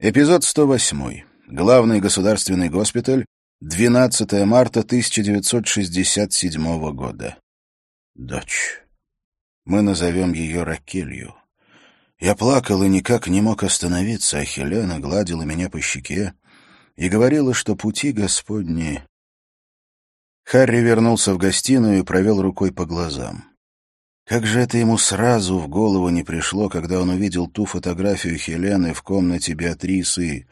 Эпизод 108. Главный государственный госпиталь. 12 марта 1967 года. Дочь. Мы назовем ее Ракелью. Я плакал и никак не мог остановиться, а Хелена гладила меня по щеке и говорила, что пути Господни... Харри вернулся в гостиную и провел рукой по глазам. Как же это ему сразу в голову не пришло, когда он увидел ту фотографию Хелены в комнате Беатрисы.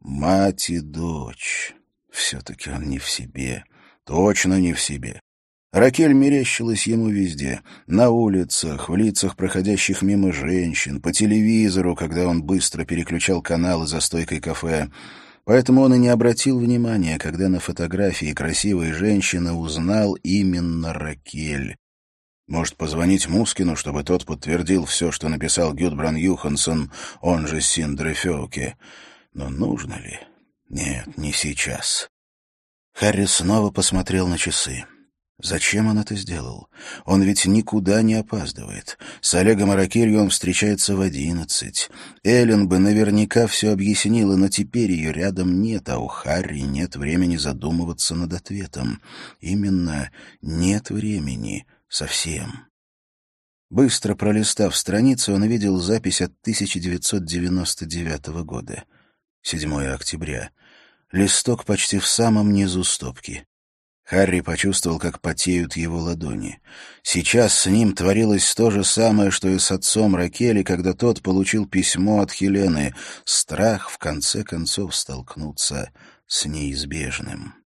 Мать и дочь. Все-таки он не в себе. Точно не в себе. Ракель мерещилась ему везде. На улицах, в лицах проходящих мимо женщин, по телевизору, когда он быстро переключал каналы за стойкой кафе. Поэтому он и не обратил внимания, когда на фотографии красивой женщины узнал именно Ракель. Может, позвонить Мускину, чтобы тот подтвердил все, что написал Гюдбран Юхансон, он же Синдре Феуке. Но нужно ли? Нет, не сейчас. Харри снова посмотрел на часы. Зачем он это сделал? Он ведь никуда не опаздывает. С Олегом Аракелью он встречается в одиннадцать. Эллен бы наверняка все объяснила, но теперь ее рядом нет, а у Харри нет времени задумываться над ответом. Именно нет времени. Совсем. Быстро пролистав страницу, он увидел запись от 1999 года. 7 октября. Листок почти в самом низу стопки. Харри почувствовал, как потеют его ладони. Сейчас с ним творилось то же самое, что и с отцом Ракели, когда тот получил письмо от Хелены. Страх, в конце концов, столкнуться с неизбежным.